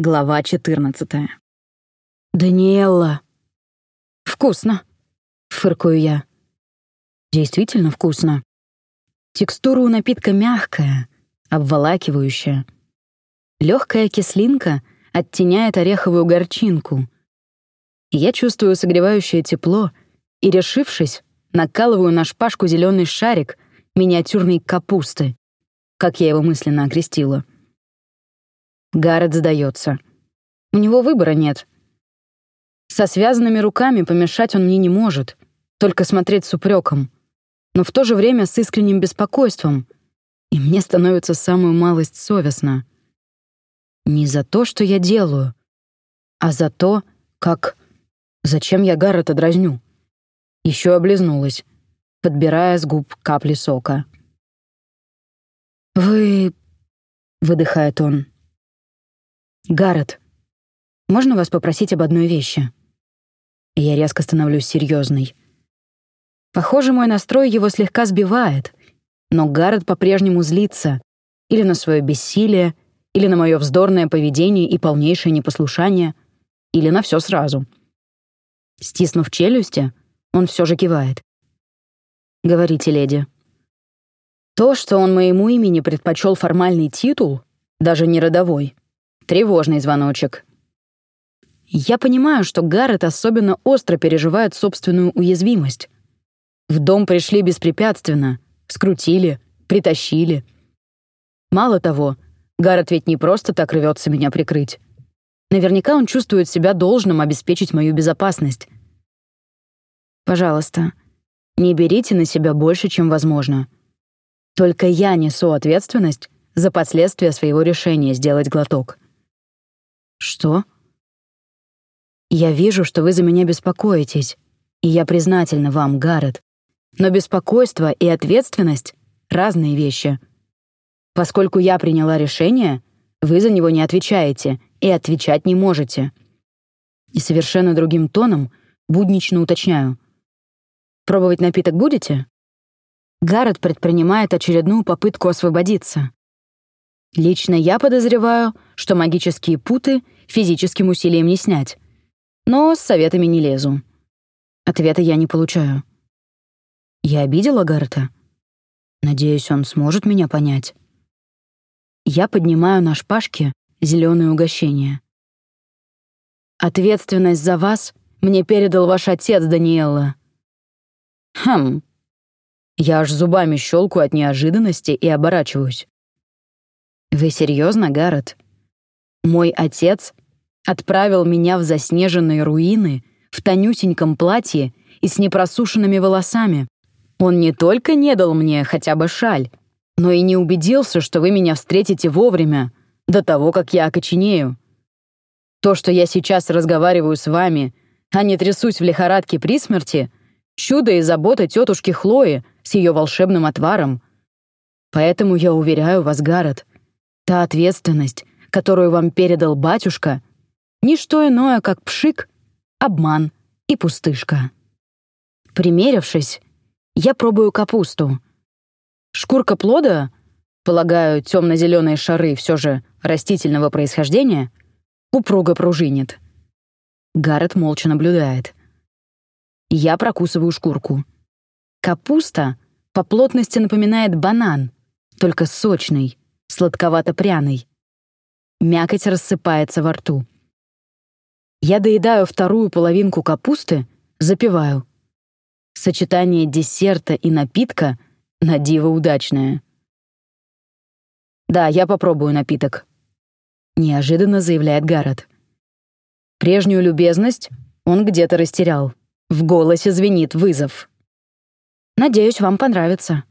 Глава 14. «Даниэлла!» «Вкусно!» — фыркаю я. «Действительно вкусно. Текстура у напитка мягкая, обволакивающая. Легкая кислинка оттеняет ореховую горчинку. Я чувствую согревающее тепло и, решившись, накалываю на шпажку зеленый шарик миниатюрной капусты, как я его мысленно окрестила. Гаррет сдается. У него выбора нет. Со связанными руками помешать он мне не может, только смотреть с упреком, но в то же время с искренним беспокойством, и мне становится самую малость совестно. Не за то, что я делаю, а за то, как... Зачем я Гаррета дразню? Еще облизнулась, подбирая с губ капли сока. «Вы...» — выдыхает он. «Гаррет, можно вас попросить об одной вещи?» Я резко становлюсь серьезной. Похоже, мой настрой его слегка сбивает, но Гаррет по-прежнему злится или на свое бессилие, или на мое вздорное поведение и полнейшее непослушание, или на все сразу. Стиснув челюсти, он все же кивает. «Говорите, леди». То, что он моему имени предпочел формальный титул, даже не родовой, Тревожный звоночек. Я понимаю, что Гаррет особенно остро переживает собственную уязвимость. В дом пришли беспрепятственно, скрутили, притащили. Мало того, Гаррет ведь не просто так рвется меня прикрыть. Наверняка он чувствует себя должным обеспечить мою безопасность. Пожалуйста, не берите на себя больше, чем возможно. Только я несу ответственность за последствия своего решения сделать глоток. «Что?» «Я вижу, что вы за меня беспокоитесь, и я признательна вам, Гаррет. Но беспокойство и ответственность — разные вещи. Поскольку я приняла решение, вы за него не отвечаете и отвечать не можете». И совершенно другим тоном буднично уточняю. «Пробовать напиток будете?» Гаррет предпринимает очередную попытку освободиться. Лично я подозреваю, что магические путы физическим усилием не снять. Но с советами не лезу. Ответа я не получаю. Я обидела Гарта? Надеюсь, он сможет меня понять. Я поднимаю на шпажке зеленое угощение. Ответственность за вас мне передал ваш отец, Даниэлла. Хм. Я аж зубами щелкаю от неожиданности и оборачиваюсь. Вы серьезно, Гаррет? Мой отец отправил меня в заснеженные руины в тонюсеньком платье и с непросушенными волосами. Он не только не дал мне хотя бы шаль, но и не убедился, что вы меня встретите вовремя, до того, как я окоченею. То, что я сейчас разговариваю с вами, а не трясусь в лихорадке при смерти, чудо и забота тетушки Хлои с ее волшебным отваром. Поэтому я уверяю вас, Гаррет, Та ответственность, которую вам передал батюшка, ни что иное, как пшик, обман и пустышка. Примерившись, я пробую капусту. Шкурка плода, полагаю, темно-зеленые шары все же растительного происхождения, упруго пружинит. Гаррет молча наблюдает. Я прокусываю шкурку. Капуста по плотности напоминает банан, только сочный, сладковато-пряный. Мякоть рассыпается во рту. Я доедаю вторую половинку капусты, запиваю. Сочетание десерта и напитка на диво удачное. «Да, я попробую напиток», — неожиданно заявляет Гаррет. Прежнюю любезность он где-то растерял. В голосе звенит вызов. «Надеюсь, вам понравится».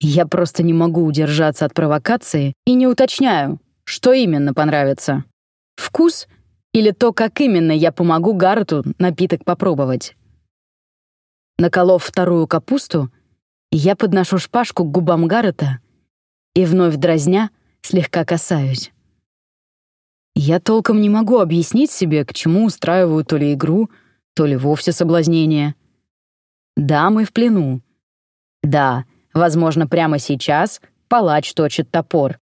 Я просто не могу удержаться от провокации и не уточняю, что именно понравится. Вкус или то, как именно я помогу Гарту напиток попробовать. Наколов вторую капусту, я подношу шпажку к губам Гаррета и вновь дразня слегка касаюсь. Я толком не могу объяснить себе, к чему устраиваю то ли игру, то ли вовсе соблазнение. Да, мы в плену. Да, Возможно, прямо сейчас палач точит топор.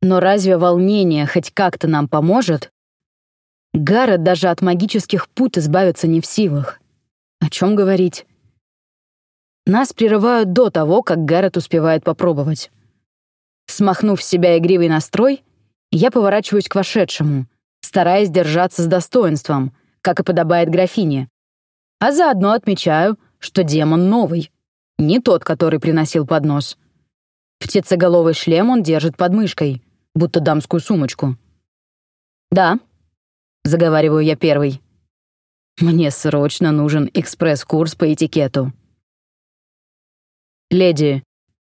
Но разве волнение хоть как-то нам поможет? Гаррет даже от магических пут избавиться не в силах. О чем говорить? Нас прерывают до того, как Гаррет успевает попробовать. Смахнув с себя игривый настрой, я поворачиваюсь к вошедшему, стараясь держаться с достоинством, как и подобает графине. А заодно отмечаю, что демон новый, не тот, который приносил поднос. Птицеголовый шлем он держит под мышкой, будто дамскую сумочку. «Да», — заговариваю я первый. «Мне срочно нужен экспресс-курс по этикету». «Леди,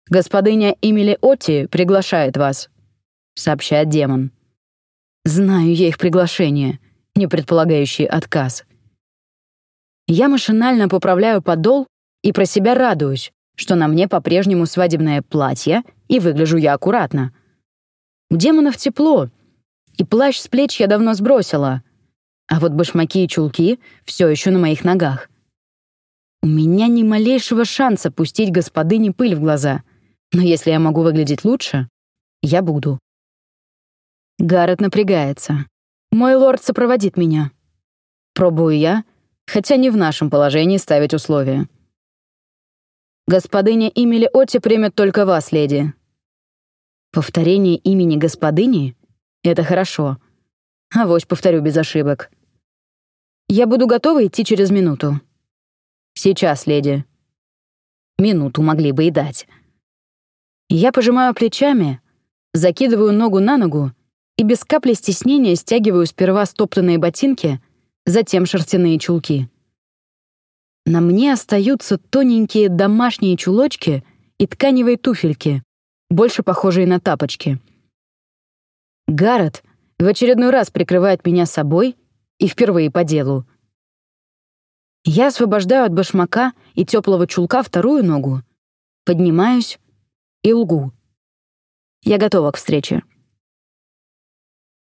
господыня Эмили Отти приглашает вас», — сообщает демон. «Знаю я их приглашение, не предполагающий отказ». Я машинально поправляю подол и про себя радуюсь, что на мне по-прежнему свадебное платье, и выгляжу я аккуратно. У демонов тепло, и плащ с плеч я давно сбросила, а вот башмаки и чулки все еще на моих ногах. У меня ни малейшего шанса пустить господыне пыль в глаза, но если я могу выглядеть лучше, я буду. Гаррет напрягается. Мой лорд сопроводит меня. Пробую я, хотя не в нашем положении ставить условия. Господыня Имели Отти примет только вас, леди. Повторение имени господыни — это хорошо. Авось повторю без ошибок. Я буду готова идти через минуту. Сейчас, леди. Минуту могли бы и дать. Я пожимаю плечами, закидываю ногу на ногу и без капли стеснения стягиваю сперва стоптанные ботинки, затем шерстяные чулки. На мне остаются тоненькие домашние чулочки и тканевые туфельки, больше похожие на тапочки. Гаррет в очередной раз прикрывает меня собой и впервые по делу. Я освобождаю от башмака и теплого чулка вторую ногу, поднимаюсь и лгу. Я готова к встрече.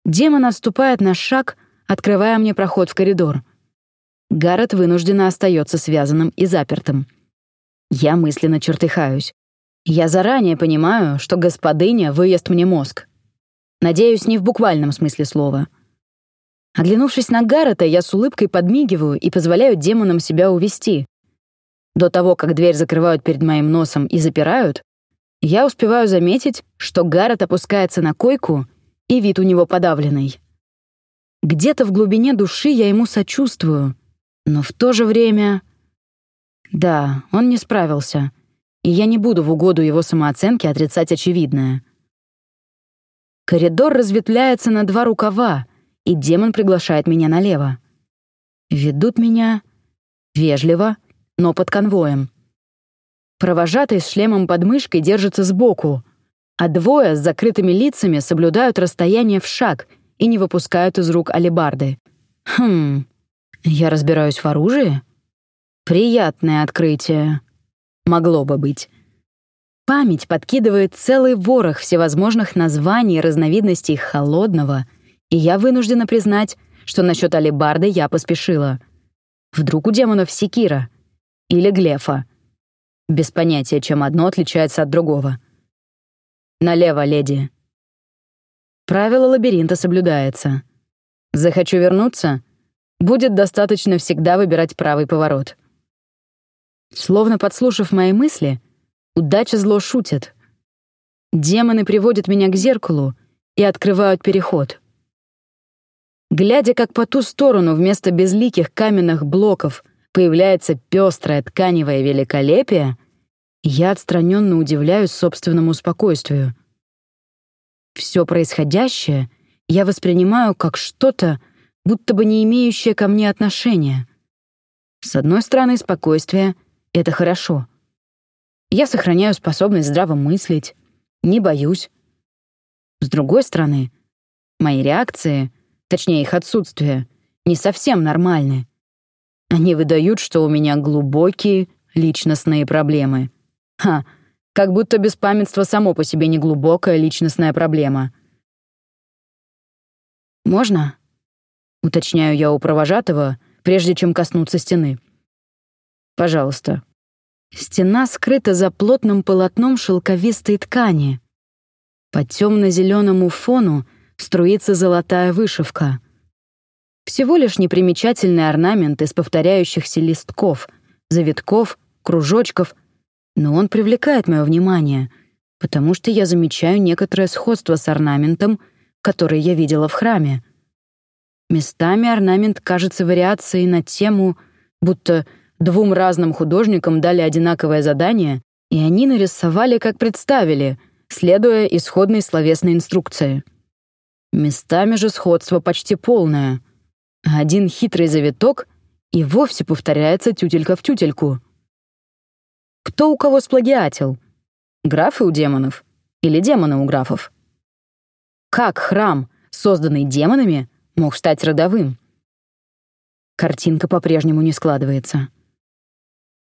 Демон отступает на шаг, открывая мне проход в коридор — Гаррет вынужденно остается связанным и запертым. Я мысленно чертыхаюсь. Я заранее понимаю, что господыня выест мне мозг. Надеюсь, не в буквальном смысле слова. Оглянувшись на Гаррета, я с улыбкой подмигиваю и позволяю демонам себя увести. До того, как дверь закрывают перед моим носом и запирают, я успеваю заметить, что Гаррет опускается на койку, и вид у него подавленный. Где-то в глубине души я ему сочувствую — но в то же время... Да, он не справился, и я не буду в угоду его самооценке отрицать очевидное. Коридор разветвляется на два рукава, и демон приглашает меня налево. Ведут меня вежливо, но под конвоем. Провожатый с шлемом под мышкой держится сбоку, а двое с закрытыми лицами соблюдают расстояние в шаг и не выпускают из рук алебарды. Хм, я разбираюсь в оружии? Приятное открытие. Могло бы быть. Память подкидывает целый ворох всевозможных названий и разновидностей холодного, и я вынуждена признать, что насчет алебарды я поспешила. Вдруг у демонов секира или глефа. Без понятия, чем одно отличается от другого. Налево, леди. Правило лабиринта соблюдается. Захочу вернуться — будет достаточно всегда выбирать правый поворот. Словно подслушав мои мысли, удача зло шутит. Демоны приводят меня к зеркалу и открывают переход. Глядя, как по ту сторону вместо безликих каменных блоков появляется пестрое тканевое великолепие, я отстраненно удивляюсь собственному спокойствию. Все происходящее я воспринимаю как что-то, будто бы не имеющее ко мне отношения. С одной стороны, спокойствие — это хорошо. Я сохраняю способность здраво мыслить, не боюсь. С другой стороны, мои реакции, точнее их отсутствие, не совсем нормальны. Они выдают, что у меня глубокие личностные проблемы. Ха, как будто беспамятство само по себе не глубокая личностная проблема. «Можно?» Уточняю я у провожатого, прежде чем коснуться стены. «Пожалуйста». Стена скрыта за плотным полотном шелковистой ткани. По темно-зеленому фону струится золотая вышивка. Всего лишь непримечательный орнамент из повторяющихся листков, завитков, кружочков, но он привлекает мое внимание, потому что я замечаю некоторое сходство с орнаментом, который я видела в храме. Местами орнамент кажется вариацией на тему, будто двум разным художникам дали одинаковое задание, и они нарисовали, как представили, следуя исходной словесной инструкции. Местами же сходство почти полное. Один хитрый завиток и вовсе повторяется тютелька в тютельку. Кто у кого сплагиатил? Графы у демонов или демоны у графов? Как храм, созданный демонами, мог стать родовым? Картинка по-прежнему не складывается.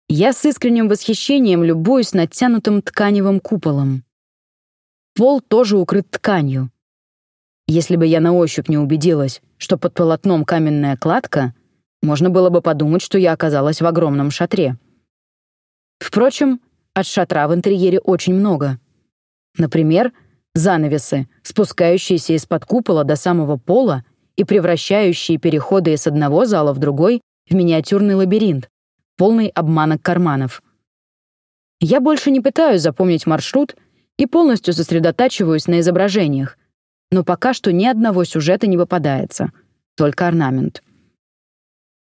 Я с искренним восхищением любуюсь натянутым тканевым куполом. Пол тоже укрыт тканью. Если бы я на ощупь не убедилась, что под полотном каменная кладка, можно было бы подумать, что я оказалась в огромном шатре. Впрочем, от шатра в интерьере очень много. Например, занавесы, спускающиеся из-под купола до самого пола и превращающие переходы из одного зала в другой в миниатюрный лабиринт, полный обманок карманов. Я больше не пытаюсь запомнить маршрут и полностью сосредотачиваюсь на изображениях, но пока что ни одного сюжета не выпадается, только орнамент.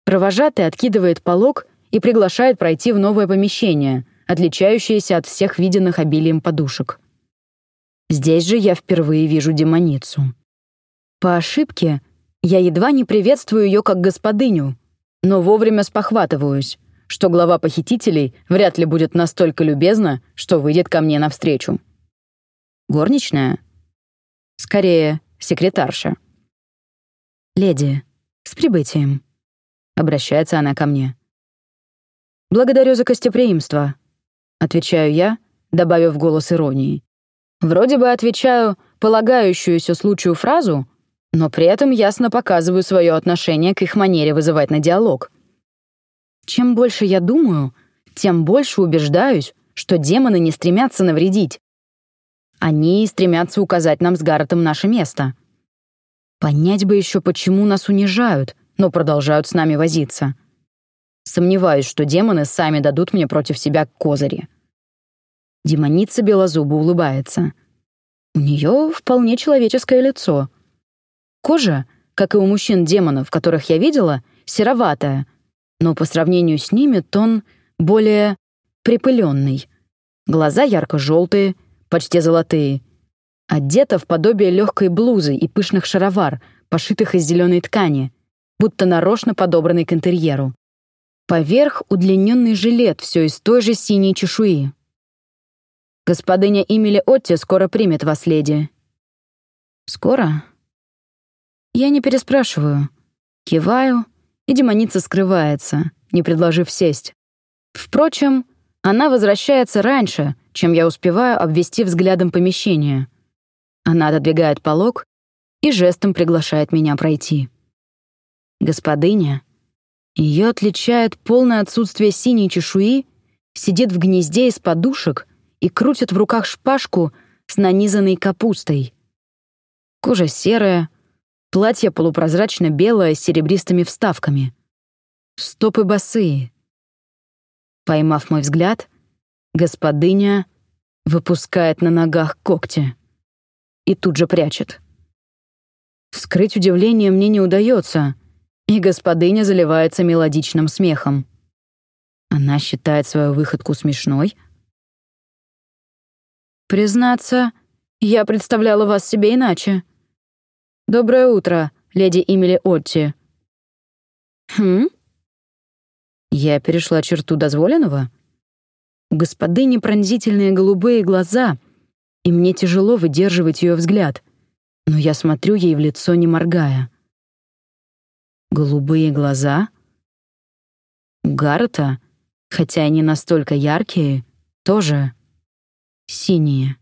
Провожатый откидывает полог и приглашает пройти в новое помещение, отличающееся от всех виденных обилием подушек. Здесь же я впервые вижу демоницу. По ошибке я едва не приветствую ее как господыню, но вовремя спохватываюсь, что глава похитителей вряд ли будет настолько любезна, что выйдет ко мне навстречу. Горничная? Скорее, секретарша. «Леди, с прибытием», — обращается она ко мне. «Благодарю за гостеприимство», — отвечаю я, добавив голос иронии. Вроде бы отвечаю полагающуюся случаю фразу, но при этом ясно показываю свое отношение к их манере вызывать на диалог. Чем больше я думаю, тем больше убеждаюсь, что демоны не стремятся навредить. Они стремятся указать нам с Гарретом наше место. Понять бы еще, почему нас унижают, но продолжают с нами возиться. Сомневаюсь, что демоны сами дадут мне против себя козыри. Демоница белозуба улыбается. У нее вполне человеческое лицо. Кожа, как и у мужчин-демонов, которых я видела, сероватая, но по сравнению с ними тон более припыленный. Глаза ярко-желтые, почти золотые. Одета в подобие легкой блузы и пышных шаровар, пошитых из зеленой ткани, будто нарочно подобранный к интерьеру. Поверх удлиненный жилет, все из той же синей чешуи. «Господыня Имели Отти скоро примет вас, леди». «Скоро?» Я не переспрашиваю. Киваю, и демоница скрывается, не предложив сесть. Впрочем, она возвращается раньше, чем я успеваю обвести взглядом помещение. Она отодвигает полог и жестом приглашает меня пройти. Господыня ее отличает полное отсутствие синей чешуи, сидит в гнезде из подушек и крутит в руках шпажку с нанизанной капустой. Кожа серая, платье полупрозрачно-белое с серебристыми вставками. Стопы босые. Поймав мой взгляд, господыня выпускает на ногах когти и тут же прячет. Скрыть удивление мне не удается — и господыня заливается мелодичным смехом. Она считает свою выходку смешной. «Признаться, я представляла вас себе иначе. Доброе утро, леди Эмили Отти». «Хм?» Я перешла черту дозволенного? У господыни пронзительные голубые глаза, и мне тяжело выдерживать ее взгляд, но я смотрю ей в лицо, не моргая. Голубые глаза? У Гаррета, хотя и не настолько яркие, тоже синие.